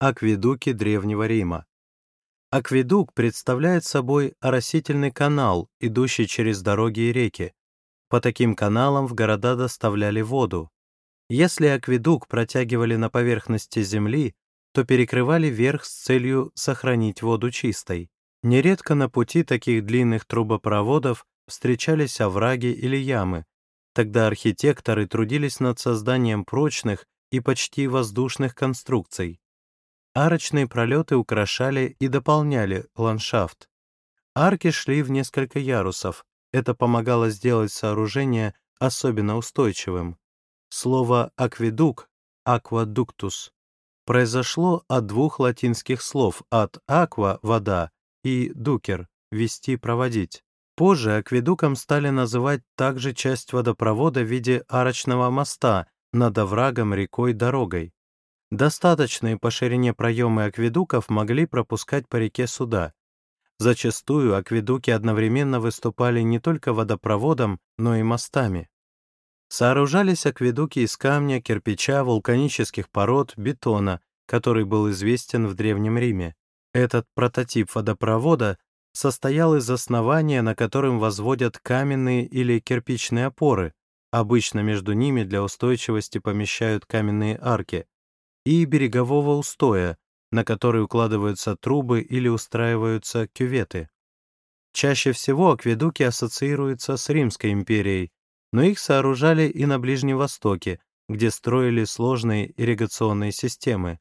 Акведуки Древнего Рима. Акведук представляет собой оросительный канал, идущий через дороги и реки. По таким каналам в города доставляли воду. Если акведук протягивали на поверхности земли, то перекрывали верх с целью сохранить воду чистой. Нередко на пути таких длинных трубопроводов встречались овраги или ямы. Тогда архитекторы трудились над созданием прочных и почти воздушных конструкций. Арочные пролеты украшали и дополняли ландшафт. Арки шли в несколько ярусов. Это помогало сделать сооружение особенно устойчивым. Слово «акведук» — «аквадуктус» произошло от двух латинских слов от «аква» — «вода» и «дукер» — «вести, проводить». Позже акведуком стали называть также часть водопровода в виде арочного моста над оврагом, рекой, дорогой. Достаточные по ширине проемы акведуков могли пропускать по реке суда. Зачастую акведуки одновременно выступали не только водопроводом, но и мостами. Сооружались акведуки из камня, кирпича, вулканических пород, бетона, который был известен в Древнем Риме. Этот прототип водопровода состоял из основания, на котором возводят каменные или кирпичные опоры, обычно между ними для устойчивости помещают каменные арки, и берегового устоя, на который укладываются трубы или устраиваются кюветы. Чаще всего акведуки ассоциируются с Римской империей, но их сооружали и на Ближнем Востоке, где строили сложные ирригационные системы.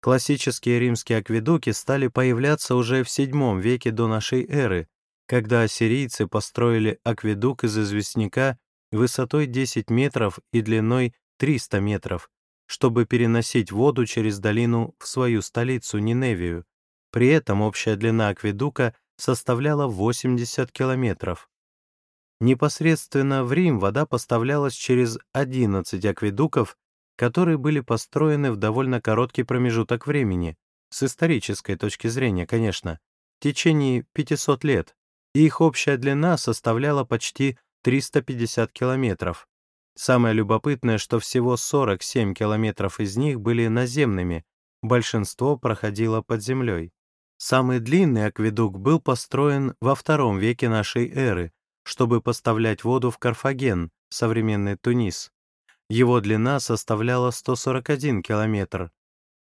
Классические римские акведуки стали появляться уже в VII веке до нашей эры, когда ассирийцы построили акведук из известняка высотой 10 метров и длиной 300 метров, чтобы переносить воду через долину в свою столицу Ниневию. При этом общая длина акведука составляла 80 километров. Непосредственно в Рим вода поставлялась через 11 акведуков, которые были построены в довольно короткий промежуток времени, с исторической точки зрения, конечно, в течение 500 лет, их общая длина составляла почти 350 километров. Самое любопытное, что всего 47 километров из них были наземными, большинство проходило под землей. Самый длинный акведук был построен во втором веке нашей эры, чтобы поставлять воду в Карфаген, современный Тунис. Его длина составляла 141 километр.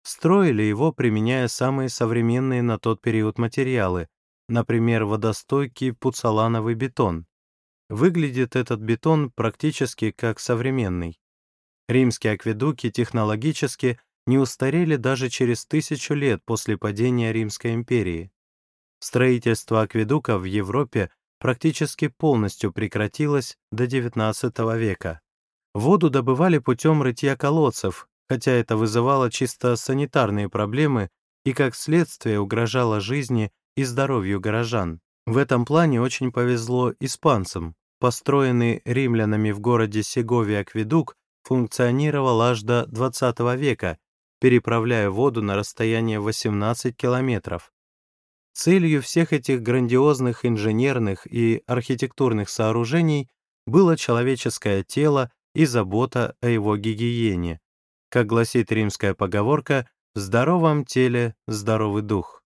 Строили его, применяя самые современные на тот период материалы, например, водостойкий пуцалановый бетон. Выглядит этот бетон практически как современный. Римские акведуки технологически не устарели даже через тысячу лет после падения Римской империи. Строительство акведуков в Европе практически полностью прекратилось до XIX века. Воду добывали путем рытья колодцев, хотя это вызывало чисто санитарные проблемы и, как следствие, угрожало жизни и здоровью горожан. В этом плане очень повезло испанцам. Построенный римлянами в городе Сегове акведук функционировал аж до XX века, переправляя воду на расстояние 18 километров. Целью всех этих грандиозных инженерных и архитектурных сооружений было человеческое тело и забота о его гигиене. Как гласит римская поговорка «в здоровом теле здоровый дух».